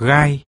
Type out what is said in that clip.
gai.